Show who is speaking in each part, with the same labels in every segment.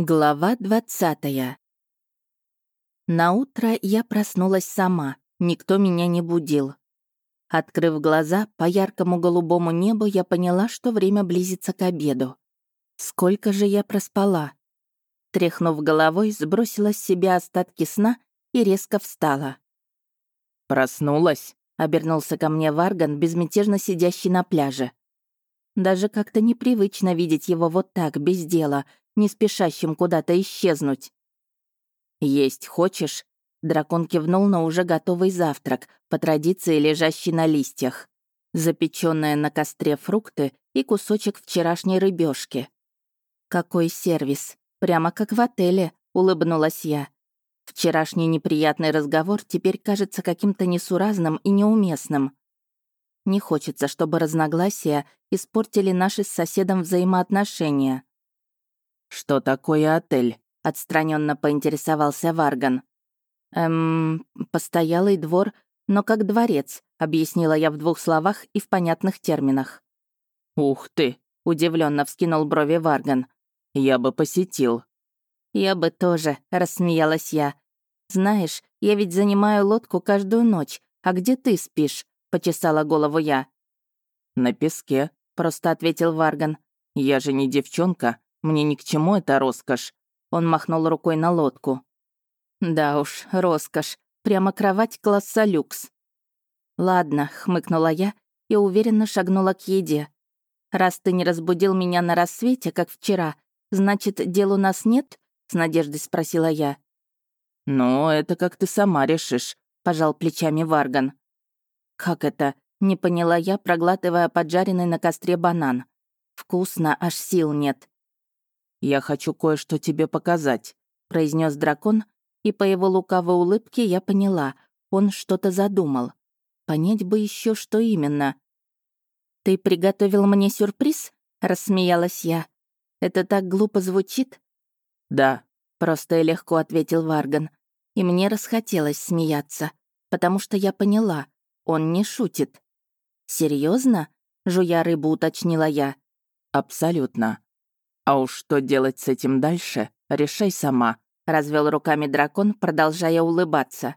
Speaker 1: Глава двадцатая. На утро я проснулась сама, никто меня не будил. Открыв глаза, по яркому голубому небу я поняла, что время близится к обеду. Сколько же я проспала? Тряхнув головой, сбросила с себя остатки сна и резко встала.
Speaker 2: «Проснулась?» — обернулся ко мне Варган, безмятежно сидящий на пляже.
Speaker 1: Даже как-то непривычно видеть его вот так, без дела, не спешащим куда-то исчезнуть.
Speaker 2: «Есть хочешь?» Дракон кивнул на уже готовый завтрак, по традиции лежащий на листьях. Запеченные на костре фрукты и кусочек вчерашней рыбешки.
Speaker 1: «Какой сервис! Прямо как в отеле!» — улыбнулась я. Вчерашний неприятный разговор теперь кажется каким-то несуразным и неуместным. Не хочется, чтобы разногласия испортили наши с соседом взаимоотношения.
Speaker 2: «Что такое отель?» — отстраненно поинтересовался Варган.
Speaker 1: «Эм, постоялый двор, но как дворец», — объяснила я в двух словах и в понятных терминах.
Speaker 2: «Ух ты!» — удивленно вскинул брови Варган. «Я бы посетил».
Speaker 1: «Я бы тоже», — рассмеялась я. «Знаешь, я ведь занимаю лодку каждую ночь. А где ты спишь?» — почесала голову я.
Speaker 2: «На песке», — просто ответил Варган. «Я же не девчонка, мне ни к чему эта роскошь». Он махнул рукой на лодку.
Speaker 1: «Да уж, роскошь. Прямо кровать класса люкс». «Ладно», — хмыкнула я и уверенно шагнула к еде. «Раз ты не разбудил меня на рассвете, как вчера, значит, дел у нас нет?» — с надеждой спросила я.
Speaker 2: «Ну, это как ты сама решишь», — пожал плечами Варган.
Speaker 1: «Как это?» — не поняла я, проглатывая поджаренный на костре банан. «Вкусно, аж сил нет».
Speaker 2: «Я хочу кое-что тебе показать», — произнес дракон,
Speaker 1: и по его лукавой улыбке я поняла, он что-то задумал. Понять бы еще, что именно. «Ты приготовил мне сюрприз?» — рассмеялась я. «Это так глупо звучит?»
Speaker 2: «Да», —
Speaker 1: просто и легко ответил Варган. И мне расхотелось смеяться, потому что я поняла, он не шутит. Серьезно? жуя рыбу, уточнила я.
Speaker 2: «Абсолютно. А уж что делать с этим дальше, решай сама», — развел руками дракон, продолжая улыбаться.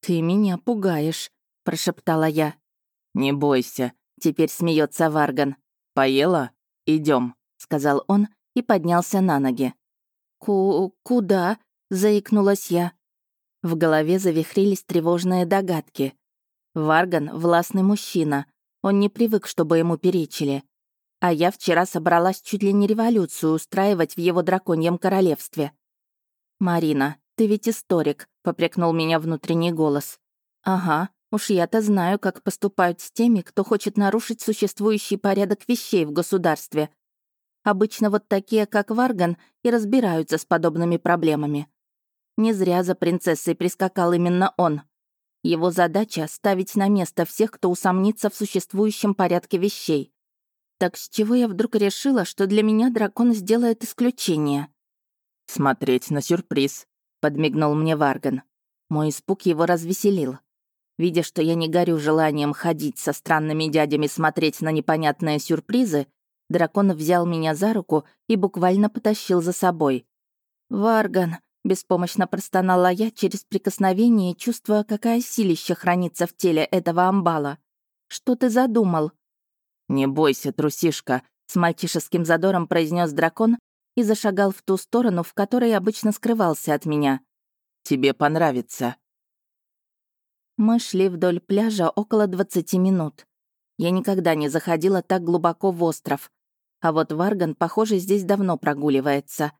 Speaker 1: «Ты меня пугаешь», — прошептала я.
Speaker 2: «Не бойся», — теперь смеется Варган. «Поела? Идем, сказал он и поднялся на ноги.
Speaker 1: «Ку... куда?» — заикнулась я. В голове завихрились тревожные догадки. Варган — властный мужчина. Он не привык, чтобы ему перечили. А я вчера собралась чуть ли не революцию устраивать в его драконьем королевстве. «Марина, ты ведь историк», — попрекнул меня внутренний голос. «Ага, уж я-то знаю, как поступают с теми, кто хочет нарушить существующий порядок вещей в государстве. Обычно вот такие, как Варган, и разбираются с подобными проблемами. Не зря за принцессой прискакал именно он. Его задача — ставить на место всех, кто усомнится в существующем порядке вещей. Так с чего я вдруг решила, что для меня дракон сделает исключение?
Speaker 2: «Смотреть на сюрприз», — подмигнул мне Варган.
Speaker 1: Мой испуг его развеселил. Видя, что я не горю желанием ходить со странными дядями смотреть на непонятные сюрпризы, дракон взял меня за руку и буквально потащил за собой. «Варган», — беспомощно простонала я через прикосновение, чувствуя, какая силища хранится в теле этого амбала. «Что ты задумал?»
Speaker 2: «Не бойся, трусишка», — с мальчишеским задором произнес дракон и зашагал в ту сторону, в которой обычно скрывался от меня. «Тебе понравится».
Speaker 1: Мы шли вдоль пляжа около 20 минут. Я никогда не заходила так глубоко в остров. А вот Варган, похоже, здесь давно прогуливается.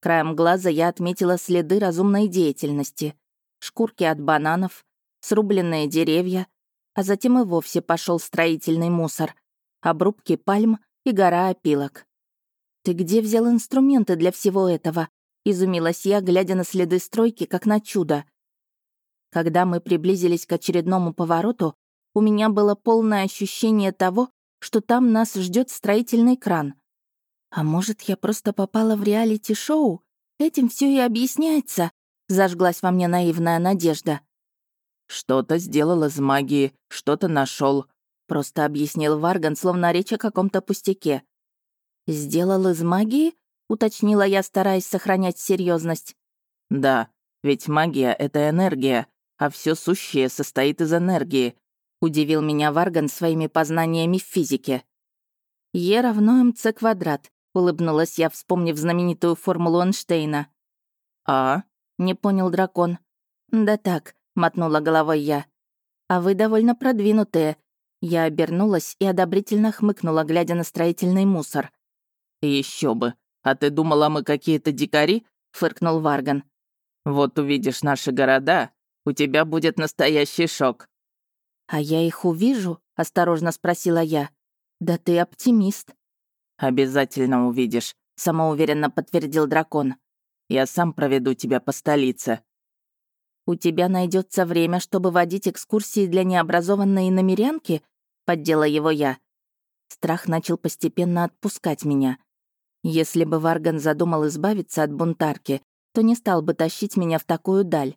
Speaker 1: Краем глаза я отметила следы разумной деятельности. Шкурки от бананов, срубленные деревья, а затем и вовсе пошел строительный мусор — обрубки пальм и гора опилок. «Ты где взял инструменты для всего этого?» — изумилась я, глядя на следы стройки, как на чудо. Когда мы приблизились к очередному повороту, у меня было полное ощущение того, что там нас ждет строительный кран. А может, я просто попала в реалити-шоу? Этим все и объясняется, зажглась во мне наивная надежда.
Speaker 2: Что-то сделал из магии, что-то нашел,
Speaker 1: Просто объяснил Варган, словно речь о каком-то пустяке. «Сделал из магии?» — уточнила я, стараясь сохранять серьезность.
Speaker 2: «Да, ведь магия — это энергия, а все сущее состоит из энергии», — удивил меня Варган своими познаниями в физике. «Е равно МЦ квадрат», — улыбнулась я, вспомнив знаменитую формулу Эйнштейна. «А?»
Speaker 1: — не понял дракон. «Да так», — мотнула головой я. «А вы довольно продвинутые». Я обернулась и одобрительно хмыкнула, глядя на строительный мусор.
Speaker 2: Еще бы. А ты думала, мы какие-то дикари?» — фыркнул Варган. «Вот увидишь наши города, у тебя будет настоящий шок».
Speaker 1: «А я их увижу?» — осторожно спросила я. «Да ты оптимист».
Speaker 2: «Обязательно увидишь», — самоуверенно подтвердил дракон. «Я сам проведу тебя по столице».
Speaker 1: «У тебя найдется время, чтобы водить экскурсии для необразованной намерянки?» — поддела его я. Страх начал постепенно отпускать меня. Если бы Варган задумал избавиться от бунтарки, то не стал бы тащить меня в такую даль.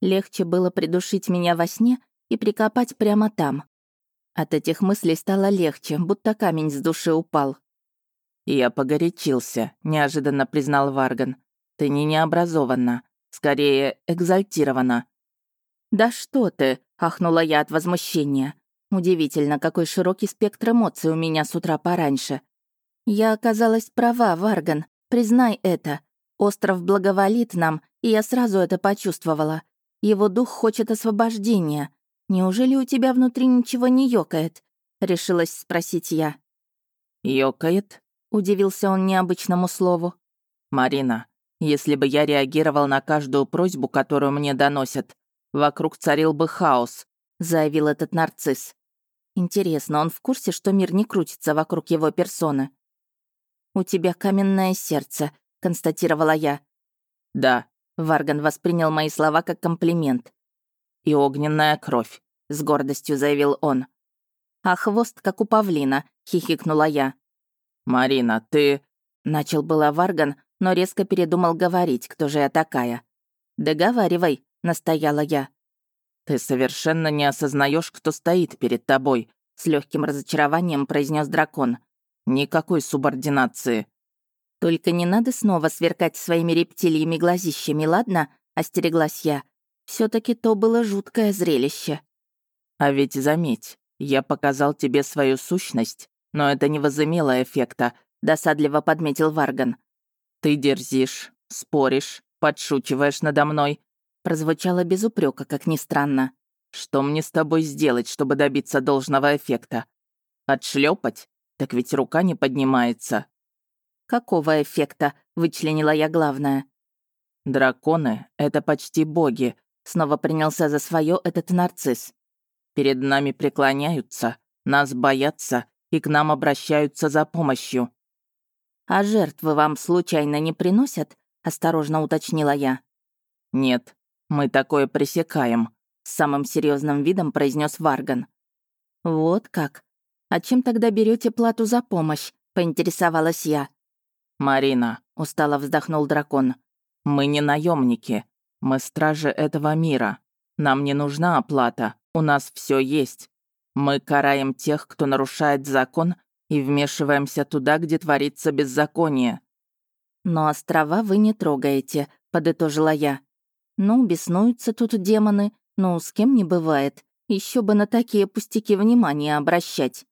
Speaker 1: Легче было придушить меня во сне и прикопать прямо там. От этих мыслей стало легче, будто камень с души упал.
Speaker 2: «Я погорячился», — неожиданно признал Варган. «Ты не необразованна, скорее экзальтирована».
Speaker 1: «Да что ты!» — ахнула я от возмущения. Удивительно, какой широкий спектр эмоций у меня с утра пораньше. Я оказалась права, Варган, признай это. Остров благоволит нам, и я сразу это почувствовала. Его дух хочет освобождения. Неужели у тебя внутри ничего не ёкает? Решилась спросить я.
Speaker 2: «Ёкает?» — удивился он необычному слову. «Марина, если бы я реагировал на каждую просьбу, которую мне доносят, вокруг царил бы хаос», — заявил этот нарцисс.
Speaker 1: Интересно, он в курсе, что мир не крутится вокруг его персоны? «У тебя каменное сердце», — констатировала я.
Speaker 2: «Да», —
Speaker 1: Варган воспринял мои слова как комплимент.
Speaker 2: «И огненная кровь», — с гордостью заявил он.
Speaker 1: «А хвост, как у павлина», — хихикнула я.
Speaker 2: «Марина, ты...»
Speaker 1: — начал было Варган, но резко передумал говорить, кто же я такая. «Договаривай», — настояла я.
Speaker 2: «Ты совершенно не осознаешь, кто стоит перед тобой», — с легким разочарованием произнес дракон. «Никакой субординации».
Speaker 1: «Только не надо снова сверкать своими рептилиями глазищами, ладно?» — остереглась я. все таки то было жуткое зрелище».
Speaker 2: «А ведь заметь, я показал тебе свою сущность, но это не возымело эффекта», — досадливо подметил Варган. «Ты дерзишь, споришь, подшучиваешь надо мной,
Speaker 1: Прозвучало без упрека, как ни странно.
Speaker 2: «Что мне с тобой сделать, чтобы добиться должного эффекта? Отшлепать? Так ведь рука не поднимается».
Speaker 1: «Какого эффекта?» — вычленила я главное.
Speaker 2: «Драконы — это почти боги», — снова принялся за свое этот нарцисс. «Перед нами преклоняются, нас боятся и к нам обращаются за помощью».
Speaker 1: «А жертвы вам случайно не приносят?» — осторожно уточнила я.
Speaker 2: «Нет, мы такое пресекаем», — с самым серьезным видом произнес Варган.
Speaker 1: «Вот как? А чем тогда берете плату за помощь?» — поинтересовалась я.
Speaker 2: «Марина», — устало вздохнул дракон, — «мы не наемники, мы стражи этого мира. Нам не нужна оплата, у нас все есть. Мы караем тех, кто нарушает закон, и вмешиваемся туда, где творится беззаконие».
Speaker 1: «Но острова вы не трогаете», — подытожила я. Ну, беснуются тут демоны, но с кем не бывает. Еще бы на такие пустяки внимание обращать.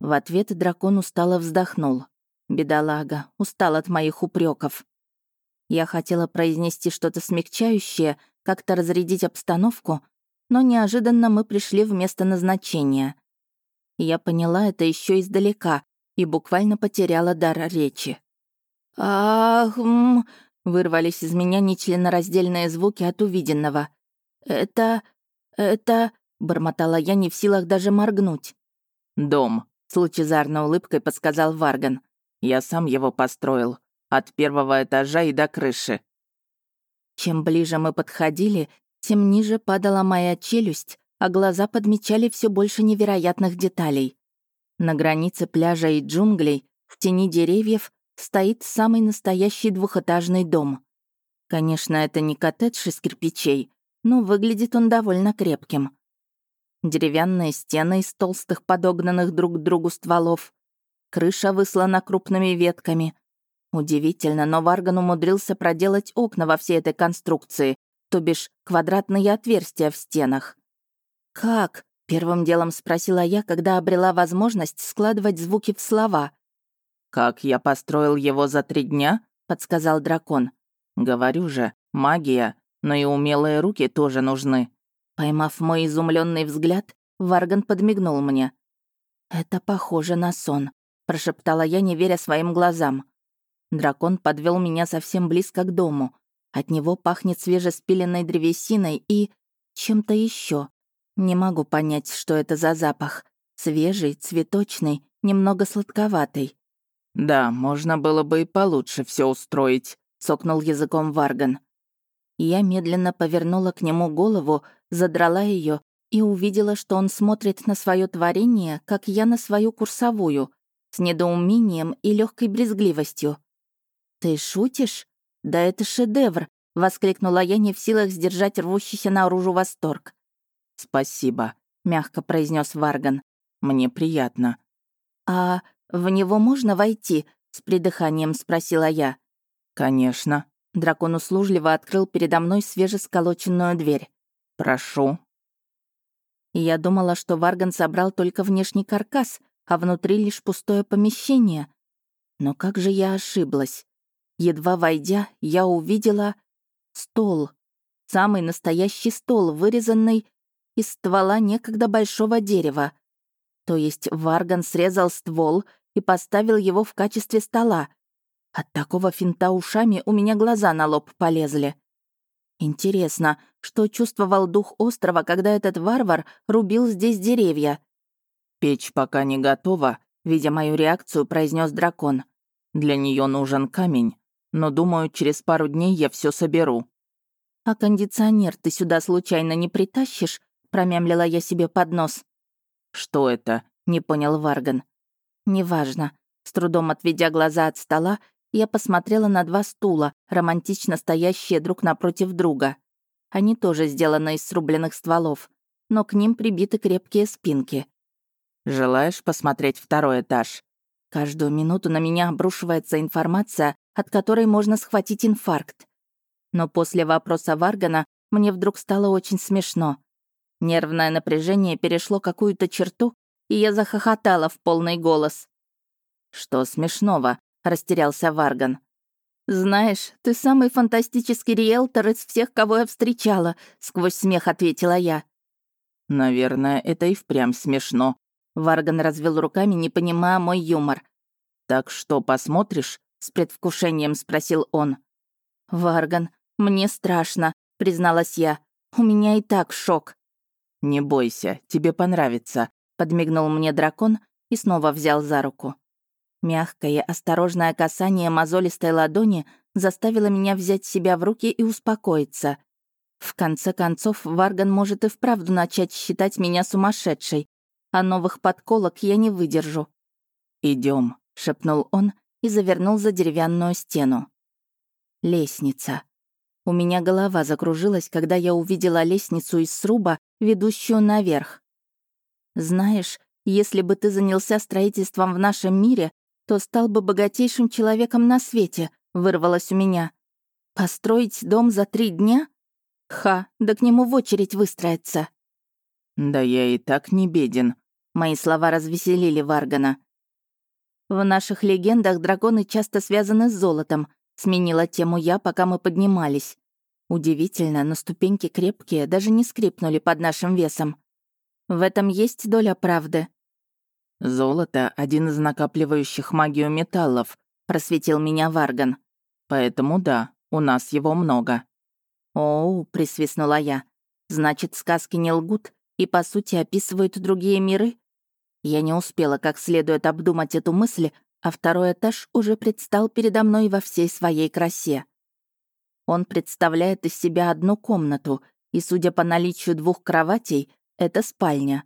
Speaker 1: В ответ дракон устало вздохнул. Бедолага, устал от моих упреков. Я хотела произнести что-то смягчающее, как-то разрядить обстановку, но неожиданно мы пришли в место назначения. Я поняла это еще издалека и буквально потеряла дар речи. «Ах, м, Вырвались из меня нечленораздельные звуки от увиденного. «Это... это...» — бормотала я, не в силах даже моргнуть.
Speaker 2: «Дом», — с лучезарной улыбкой подсказал Варган. «Я сам его построил. От первого этажа и до крыши».
Speaker 1: Чем ближе мы подходили, тем ниже падала моя челюсть, а глаза подмечали все больше невероятных деталей. На границе пляжа и джунглей, в тени деревьев, стоит самый настоящий двухэтажный дом. Конечно, это не коттедж из кирпичей, но выглядит он довольно крепким. Деревянные стены из толстых подогнанных друг к другу стволов. Крыша выслана крупными ветками. Удивительно, но Варган умудрился проделать окна во всей этой конструкции, то бишь квадратные отверстия в стенах. «Как?» — первым делом спросила я, когда обрела возможность складывать звуки в слова.
Speaker 2: «Как я построил его за три дня?» — подсказал дракон. «Говорю же, магия, но и умелые руки тоже нужны».
Speaker 1: Поймав мой изумленный взгляд, Варган подмигнул мне. «Это похоже на сон», — прошептала я, не веря своим глазам. Дракон подвел меня совсем близко к дому. От него пахнет свежеспиленной древесиной и... чем-то еще. Не могу понять, что это за запах. Свежий, цветочный, немного сладковатый.
Speaker 2: «Да, можно было бы и получше все устроить», — цокнул языком Варган.
Speaker 1: Я медленно повернула к нему голову, задрала ее и увидела, что он смотрит на свое творение, как я на свою курсовую, с недоумением и легкой брезгливостью. «Ты шутишь? Да это шедевр!» — воскликнула я, не в силах сдержать рвущийся наружу восторг.
Speaker 2: «Спасибо», — мягко произнес Варган. «Мне приятно».
Speaker 1: «А в него можно войти?» — с придыханием спросила я.
Speaker 2: «Конечно».
Speaker 1: Дракон услужливо открыл передо мной свежесколоченную дверь.
Speaker 2: «Прошу».
Speaker 1: Я думала, что Варган собрал только внешний каркас, а внутри лишь пустое помещение. Но как же я ошиблась. Едва войдя, я увидела стол. Самый настоящий стол, вырезанный из ствола некогда большого дерева. То есть Варган срезал ствол и поставил его в качестве стола. От такого финта ушами у меня глаза на лоб полезли. Интересно, что чувствовал дух острова, когда этот варвар рубил здесь деревья?
Speaker 2: «Печь пока не готова», — видя мою реакцию, произнес дракон. «Для нее нужен камень, но, думаю, через пару дней я все соберу».
Speaker 1: «А кондиционер ты сюда случайно не притащишь?» — промямлила я себе под нос.
Speaker 2: «Что это?» — не понял Варган.
Speaker 1: «Неважно». С трудом отведя глаза от стола, я посмотрела на два стула, романтично стоящие друг напротив друга. Они тоже сделаны из срубленных стволов, но к ним прибиты крепкие спинки.
Speaker 2: «Желаешь посмотреть второй этаж?»
Speaker 1: Каждую минуту на меня обрушивается информация, от которой можно схватить инфаркт. Но после вопроса Варгана мне вдруг стало очень смешно. Нервное напряжение перешло какую-то черту, и я захохотала в полный голос.
Speaker 2: «Что смешного?» — растерялся Варган.
Speaker 1: «Знаешь, ты самый фантастический риэлтор из всех, кого я встречала», — сквозь смех ответила я.
Speaker 2: «Наверное, это и впрямь смешно».
Speaker 1: Варган развел руками, не понимая мой юмор.
Speaker 2: «Так что, посмотришь?» — с предвкушением спросил он.
Speaker 1: «Варган, мне страшно», — призналась я. «У меня и так шок».
Speaker 2: «Не бойся, тебе понравится», — подмигнул мне дракон и снова взял за руку.
Speaker 1: Мягкое, осторожное касание мозолистой ладони заставило меня взять себя в руки и успокоиться. В конце концов, Варган может и вправду начать считать меня сумасшедшей, а новых подколок я не выдержу.
Speaker 2: Идем, шепнул он и завернул за деревянную стену.
Speaker 1: Лестница. У меня голова закружилась, когда я увидела лестницу из сруба, ведущую наверх. Знаешь, если бы ты занялся строительством в нашем мире, то стал бы богатейшим человеком на свете», — вырвалось у меня. «Построить дом за три дня? Ха, да к нему в очередь выстроиться».
Speaker 2: «Да я и так не беден», —
Speaker 1: мои слова развеселили Варгана. «В наших легендах драконы часто связаны с золотом», — сменила тему я, пока мы поднимались. Удивительно, но ступеньки крепкие, даже не скрипнули под нашим весом. В этом есть доля правды.
Speaker 2: «Золото — один из накапливающих магию металлов», — просветил меня Варган. «Поэтому да, у нас его много».
Speaker 1: «Оу», — присвистнула я. «Значит, сказки не лгут и, по сути, описывают другие миры?» Я не успела как следует обдумать эту мысль, а второй этаж уже предстал передо мной во всей своей красе. Он представляет из себя одну комнату, и, судя по наличию двух кроватей, это спальня.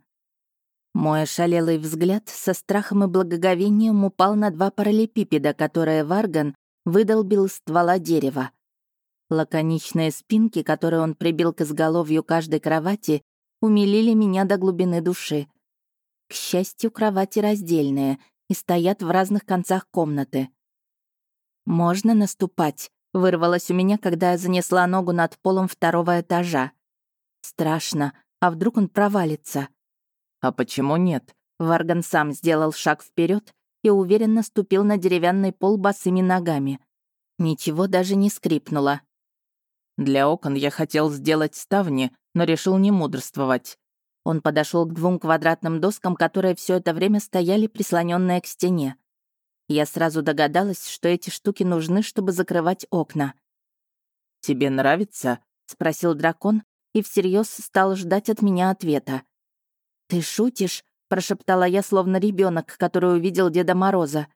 Speaker 1: Мой ошалелый взгляд со страхом и благоговением упал на два параллелепипеда, которые Варган выдолбил из ствола дерева. Лаконичные спинки, которые он прибил к изголовью каждой кровати, умилили меня до глубины души. К счастью, кровати раздельные и стоят в разных концах комнаты. «Можно наступать?» — вырвалось у меня, когда я занесла ногу над полом второго этажа. Страшно, а вдруг он провалится?
Speaker 2: «А почему нет?»
Speaker 1: Варган сам сделал шаг вперед и уверенно ступил на деревянный пол босыми ногами. Ничего даже не скрипнуло.
Speaker 2: «Для окон я хотел сделать ставни, но решил не мудрствовать».
Speaker 1: Он подошел к двум квадратным доскам, которые все это время стояли прислоненные к стене. Я сразу догадалась, что эти штуки нужны, чтобы закрывать окна.
Speaker 2: «Тебе нравится?»
Speaker 1: — спросил дракон и всерьез стал ждать от меня ответа. «Ты шутишь?» — прошептала я, словно ребенок, который увидел Деда Мороза.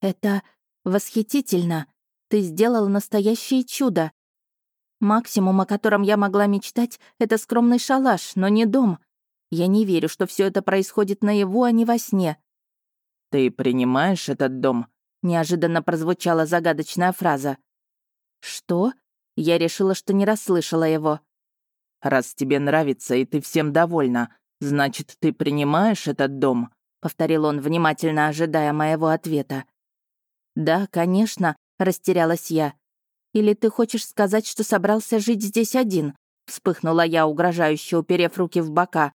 Speaker 1: «Это восхитительно. Ты сделал настоящее чудо. Максимум, о котором я могла мечтать, это скромный шалаш, но не дом. Я не верю, что все это происходит наяву, а не во сне.
Speaker 2: «Ты принимаешь этот дом?»
Speaker 1: — неожиданно прозвучала загадочная фраза. «Что?» Я решила, что не расслышала его.
Speaker 2: «Раз тебе нравится и ты всем довольна, значит, ты принимаешь этот дом?» — повторил он, внимательно ожидая моего ответа.
Speaker 1: «Да, конечно», — растерялась я. «Или ты хочешь сказать, что собрался жить здесь один?» — вспыхнула я, угрожающе уперев руки в бока.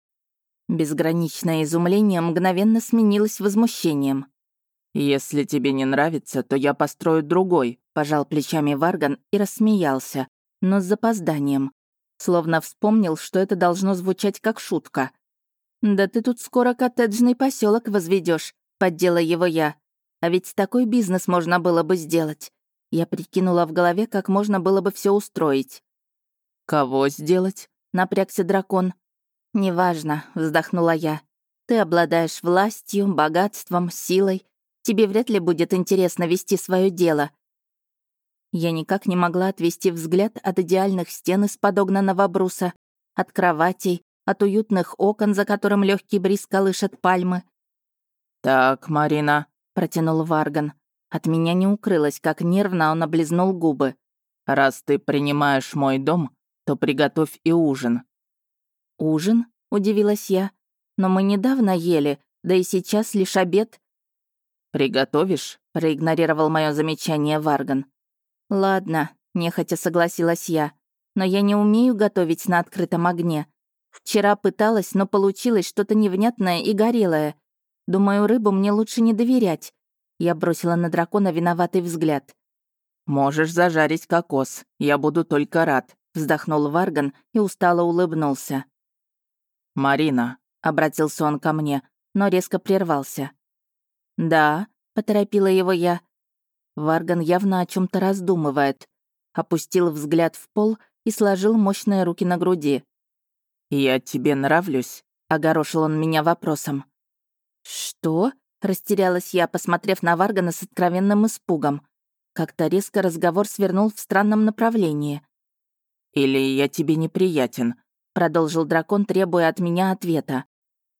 Speaker 1: Безграничное изумление мгновенно сменилось возмущением.
Speaker 2: «Если тебе не нравится, то я построю другой», — пожал плечами Варган и рассмеялся, но с запозданием. Словно вспомнил, что это должно звучать как шутка. «Да ты тут скоро коттеджный поселок возведешь, поддела его я. А ведь такой бизнес можно было бы сделать. Я прикинула в голове, как можно было бы все устроить. «Кого сделать?»
Speaker 1: — напрягся дракон. «Неважно», — вздохнула я. «Ты обладаешь властью, богатством, силой. Тебе вряд ли будет интересно вести свое дело». Я никак не могла отвести взгляд от идеальных стен из подогнанного бруса, от кроватей, от уютных окон, за которым легкий бриз колышет пальмы.
Speaker 2: «Так, Марина», —
Speaker 1: протянул Варган. От меня не укрылось, как нервно он облизнул губы.
Speaker 2: «Раз ты принимаешь мой дом, то приготовь и ужин.
Speaker 1: «Ужин?» — удивилась я. «Но мы недавно ели, да и сейчас лишь обед».
Speaker 2: «Приготовишь?»
Speaker 1: — проигнорировал мое замечание Варган. «Ладно», — нехотя согласилась я. «Но я не умею готовить на открытом огне. Вчера пыталась, но получилось что-то невнятное и горелое. Думаю, рыбу мне лучше не доверять». Я бросила на дракона виноватый взгляд.
Speaker 2: «Можешь зажарить кокос. Я буду только рад», — вздохнул Варган и устало улыбнулся. «Марина», — обратился он ко мне, но резко прервался.
Speaker 1: «Да», — поторопила его я. Варган явно о чем то раздумывает. Опустил взгляд в пол и сложил мощные руки на груди.
Speaker 2: «Я тебе нравлюсь?» — огорошил он меня вопросом.
Speaker 1: «Что?» — растерялась я, посмотрев на Варгана с откровенным испугом. Как-то резко разговор свернул в странном направлении.
Speaker 2: «Или я тебе неприятен?»
Speaker 1: Продолжил дракон, требуя от меня ответа.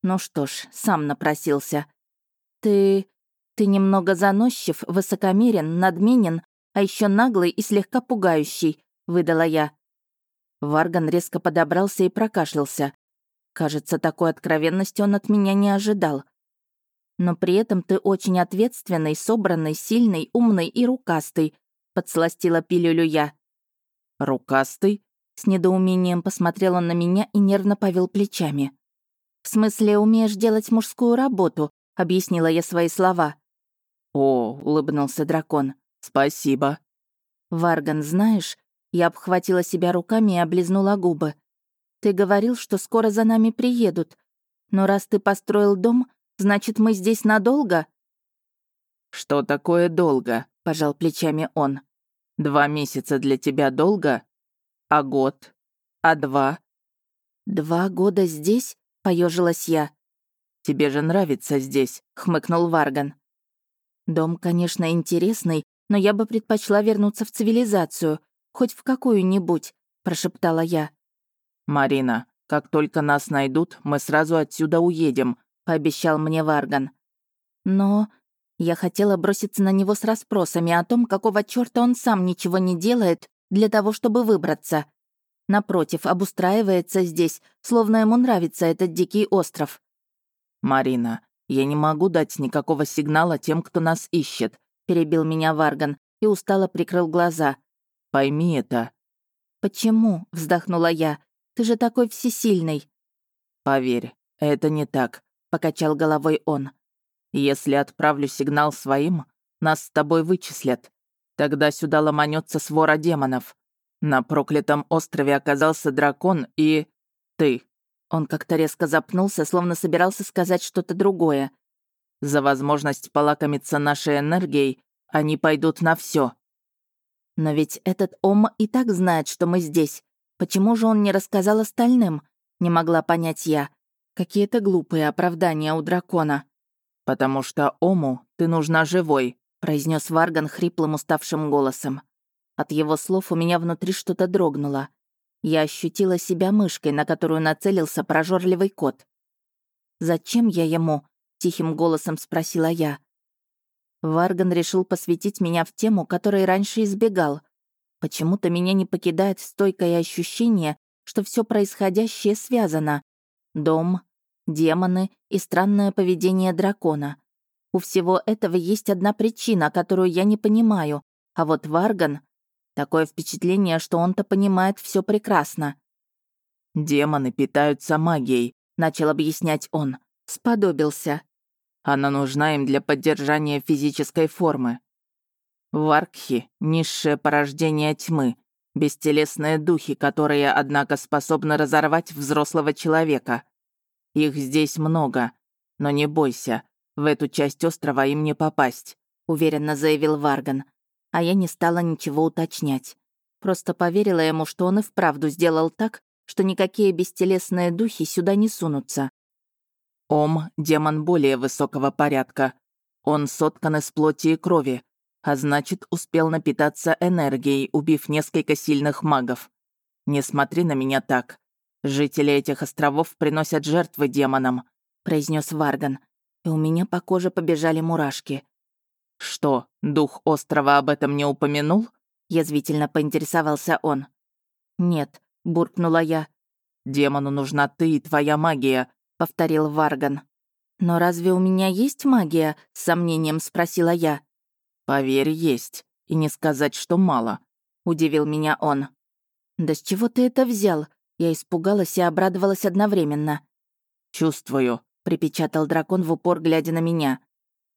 Speaker 1: Ну что ж, сам напросился. Ты... ты немного заносчив, высокомерен, надменен, а еще наглый и слегка пугающий, выдала я. Варган резко подобрался и прокашлялся. Кажется, такой откровенности он от меня не ожидал. Но при этом ты очень ответственный, собранный, сильный, умный и рукастый, подсластила пилюлю я.
Speaker 2: «Рукастый?»
Speaker 1: С недоумением посмотрел он на меня и нервно повел плечами. «В смысле, умеешь делать мужскую работу?» — объяснила я свои слова.
Speaker 2: «О», — улыбнулся дракон, — «спасибо».
Speaker 1: «Варган, знаешь...» Я обхватила себя руками и облизнула губы. «Ты говорил, что скоро за нами приедут. Но раз ты построил дом, значит, мы здесь надолго?»
Speaker 2: «Что такое долго?» — пожал плечами он. «Два месяца для тебя долго?» А год? А два?
Speaker 1: Два года здесь? Поежилась я.
Speaker 2: Тебе же нравится здесь, хмыкнул Варган.
Speaker 1: Дом, конечно, интересный, но я бы предпочла вернуться в цивилизацию, хоть в какую-нибудь, прошептала я.
Speaker 2: Марина, как только нас найдут, мы сразу отсюда уедем, пообещал мне Варган.
Speaker 1: Но я хотела броситься на него с расспросами о том, какого чёрта он сам ничего не делает, для того, чтобы выбраться. Напротив, обустраивается здесь, словно ему нравится этот дикий остров.
Speaker 2: «Марина, я не могу дать никакого сигнала тем, кто нас ищет», — перебил меня Варган,
Speaker 1: и устало прикрыл глаза.
Speaker 2: «Пойми это».
Speaker 1: «Почему?» — вздохнула я. «Ты же такой всесильный».
Speaker 2: «Поверь, это не так», — покачал головой он. «Если отправлю сигнал своим, нас с тобой вычислят. Тогда сюда ломанется свора демонов. На проклятом острове оказался дракон и... ты».
Speaker 1: Он как-то резко запнулся, словно собирался сказать что-то другое.
Speaker 2: «За возможность полакомиться нашей энергией они пойдут на все.
Speaker 1: Но ведь этот Ом и так знает, что мы здесь. Почему же он не рассказал остальным? Не могла понять я. Какие-то глупые оправдания у дракона.
Speaker 2: «Потому что Ому ты нужна живой», — произнес
Speaker 1: Варган хриплым уставшим голосом. От его слов у меня внутри что-то дрогнуло. Я ощутила себя мышкой, на которую нацелился прожорливый кот. «Зачем я ему?» — тихим голосом спросила я. Варган решил посвятить меня в тему, которой раньше избегал. Почему-то меня не покидает стойкое ощущение, что все происходящее связано. Дом, демоны и странное поведение дракона. У всего этого есть одна причина, которую я не понимаю, а вот Варган... Такое впечатление, что он-то понимает все прекрасно.
Speaker 2: «Демоны питаются магией», — начал объяснять он.
Speaker 1: Сподобился.
Speaker 2: Она нужна им для поддержания физической формы. Варкхи — низшее порождение тьмы, бестелесные духи, которые, однако, способны разорвать взрослого человека. Их здесь много, но не бойся, в эту часть острова им не попасть», —
Speaker 1: уверенно заявил Варган. А я не стала ничего уточнять. Просто поверила ему, что он и вправду сделал так, что никакие бестелесные духи сюда не сунутся.
Speaker 2: Ом — демон более высокого порядка. Он соткан из плоти и крови, а значит, успел напитаться энергией, убив несколько сильных магов. Не смотри на меня так. Жители этих островов приносят жертвы демонам», — произнес Варган, и у меня по коже побежали мурашки. «Что, дух острова об этом не упомянул?» — язвительно поинтересовался он.
Speaker 1: «Нет», — буркнула я.
Speaker 2: «Демону нужна ты и твоя магия», —
Speaker 1: повторил Варган. «Но разве у меня есть магия?» — с сомнением спросила я.
Speaker 2: «Поверь, есть. И не сказать, что мало», — удивил меня он.
Speaker 1: «Да с чего ты это взял?» Я испугалась и обрадовалась одновременно.
Speaker 2: «Чувствую», — припечатал дракон в упор, глядя на меня.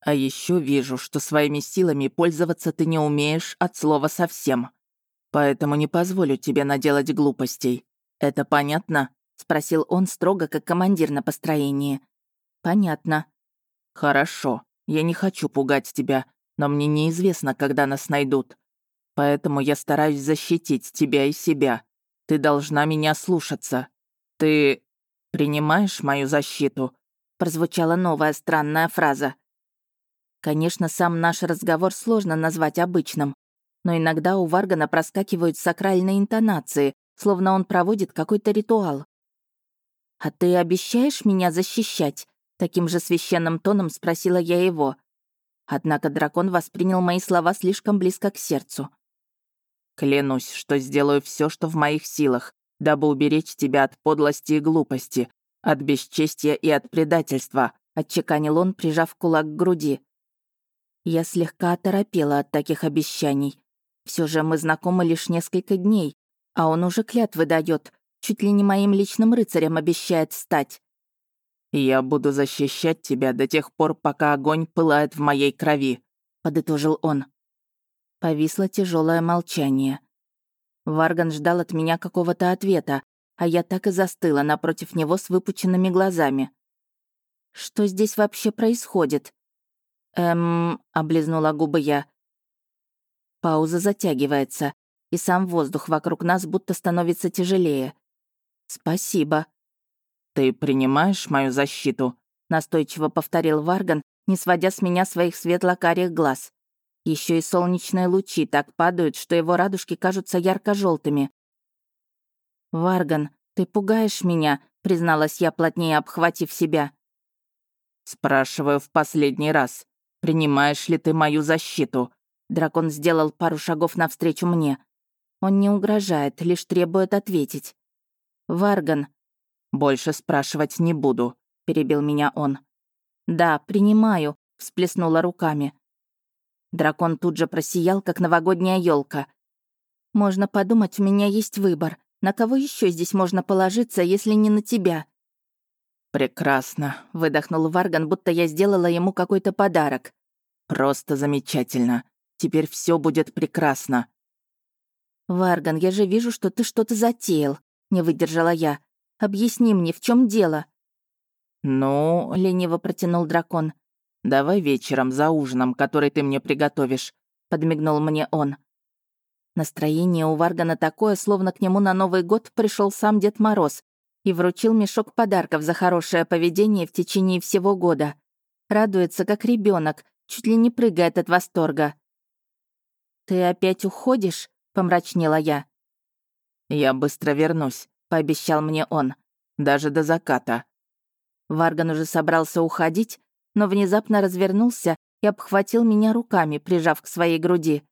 Speaker 2: «А еще вижу, что своими силами пользоваться ты не умеешь от слова совсем. Поэтому не позволю тебе наделать глупостей. Это понятно?»
Speaker 1: — спросил он строго, как командир на построении. «Понятно».
Speaker 2: «Хорошо. Я не хочу пугать тебя, но мне неизвестно, когда нас найдут. Поэтому я стараюсь защитить тебя и себя. Ты должна меня слушаться. Ты принимаешь мою защиту?»
Speaker 1: Прозвучала новая странная фраза. Конечно, сам наш разговор сложно назвать обычным, но иногда у Варгана проскакивают сакральные интонации, словно он проводит какой-то ритуал. «А ты обещаешь меня защищать?» Таким же священным тоном спросила я его. Однако дракон воспринял мои слова слишком близко к сердцу.
Speaker 2: «Клянусь, что сделаю все, что в моих силах, дабы уберечь тебя от подлости и глупости, от бесчестия и от предательства», — отчеканил он, прижав кулак к груди. Я слегка оторопела от таких обещаний. Все же мы знакомы лишь несколько дней, а он уже клятвы дает, Чуть ли не моим личным рыцарем обещает стать. «Я буду защищать тебя до тех пор, пока огонь пылает в моей крови», — подытожил он. Повисло тяжелое молчание. Варган ждал от меня какого-то ответа, а я так и застыла напротив него с выпученными глазами. «Что здесь вообще происходит?» «Эм...» — облизнула губы я. Пауза затягивается, и сам воздух вокруг нас будто становится тяжелее. «Спасибо». «Ты принимаешь мою защиту?» — настойчиво повторил Варган, не сводя с меня своих светло-карих глаз. Еще и солнечные лучи так падают, что его радужки кажутся ярко желтыми «Варган, ты пугаешь меня», — призналась я, плотнее обхватив себя. «Спрашиваю в последний раз, принимаешь ли ты мою защиту?» Дракон сделал пару шагов навстречу мне. Он не угрожает, лишь требует ответить. «Варган». «Больше спрашивать не буду», — перебил меня он. «Да, принимаю», — всплеснула руками.
Speaker 1: Дракон тут же просиял, как новогодняя елка. «Можно подумать, у меня есть выбор. На кого еще здесь можно положиться, если не на тебя?»
Speaker 2: «Прекрасно», — выдохнул Варган, будто я сделала ему какой-то подарок. «Просто замечательно. Теперь все будет прекрасно».
Speaker 1: «Варган, я же вижу, что ты что-то затеял», — не выдержала я. «Объясни мне, в чем дело?»
Speaker 2: «Ну», — лениво протянул дракон, «давай вечером за ужином, который ты мне приготовишь», — подмигнул мне он.
Speaker 1: Настроение у Варгана такое, словно к нему на Новый год пришел сам Дед Мороз и вручил мешок подарков за хорошее поведение в течение всего года. Радуется, как ребенок, чуть ли не прыгает от восторга. «Ты опять уходишь?» — помрачнела я.
Speaker 2: «Я быстро вернусь», — пообещал мне он. «Даже до заката».
Speaker 1: Варган уже собрался уходить, но внезапно развернулся и обхватил меня руками, прижав к своей груди.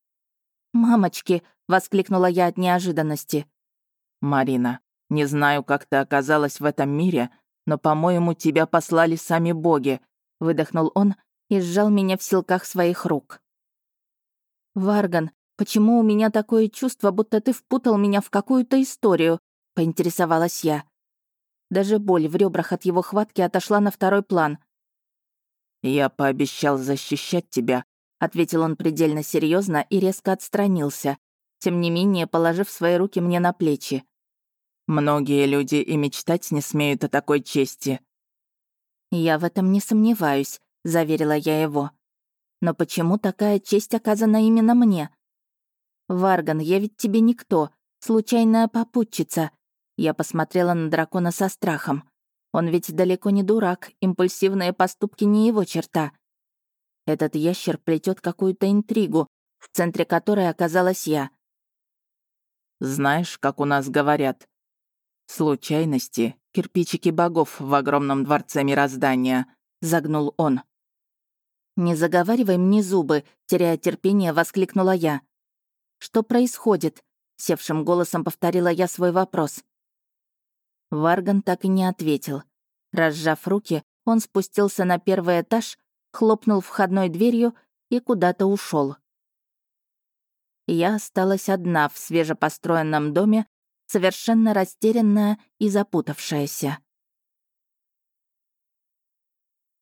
Speaker 1: «Мамочки!» — воскликнула я от неожиданности.
Speaker 2: «Марина, не знаю, как ты оказалась в этом мире, но, по-моему, тебя послали сами боги», — выдохнул он и сжал меня в силках своих рук. «Варган, почему у меня такое чувство, будто ты впутал меня в какую-то историю?» — поинтересовалась я. Даже боль в ребрах от его хватки отошла на второй план. «Я пообещал защищать тебя», — ответил он предельно серьезно и резко отстранился, тем не менее положив свои руки мне на плечи. Многие люди и мечтать не смеют о такой чести.
Speaker 1: «Я в этом не сомневаюсь», — заверила я его. «Но почему такая честь оказана именно мне? Варган, я ведь тебе никто, случайная попутчица». Я посмотрела на дракона со страхом. Он ведь далеко не дурак, импульсивные поступки не его черта. Этот ящер плетет какую-то интригу, в центре которой оказалась я.
Speaker 2: «Знаешь, как у нас говорят, «Случайности — кирпичики богов в огромном дворце мироздания», — загнул он.
Speaker 1: «Не заговаривай мне зубы», — теряя терпение, воскликнула я. «Что происходит?» — севшим голосом повторила я свой вопрос. Варган так и не ответил. Разжав руки, он спустился на первый этаж, хлопнул входной дверью и куда-то ушел. Я осталась одна в свежепостроенном доме совершенно растерянная и запутавшаяся.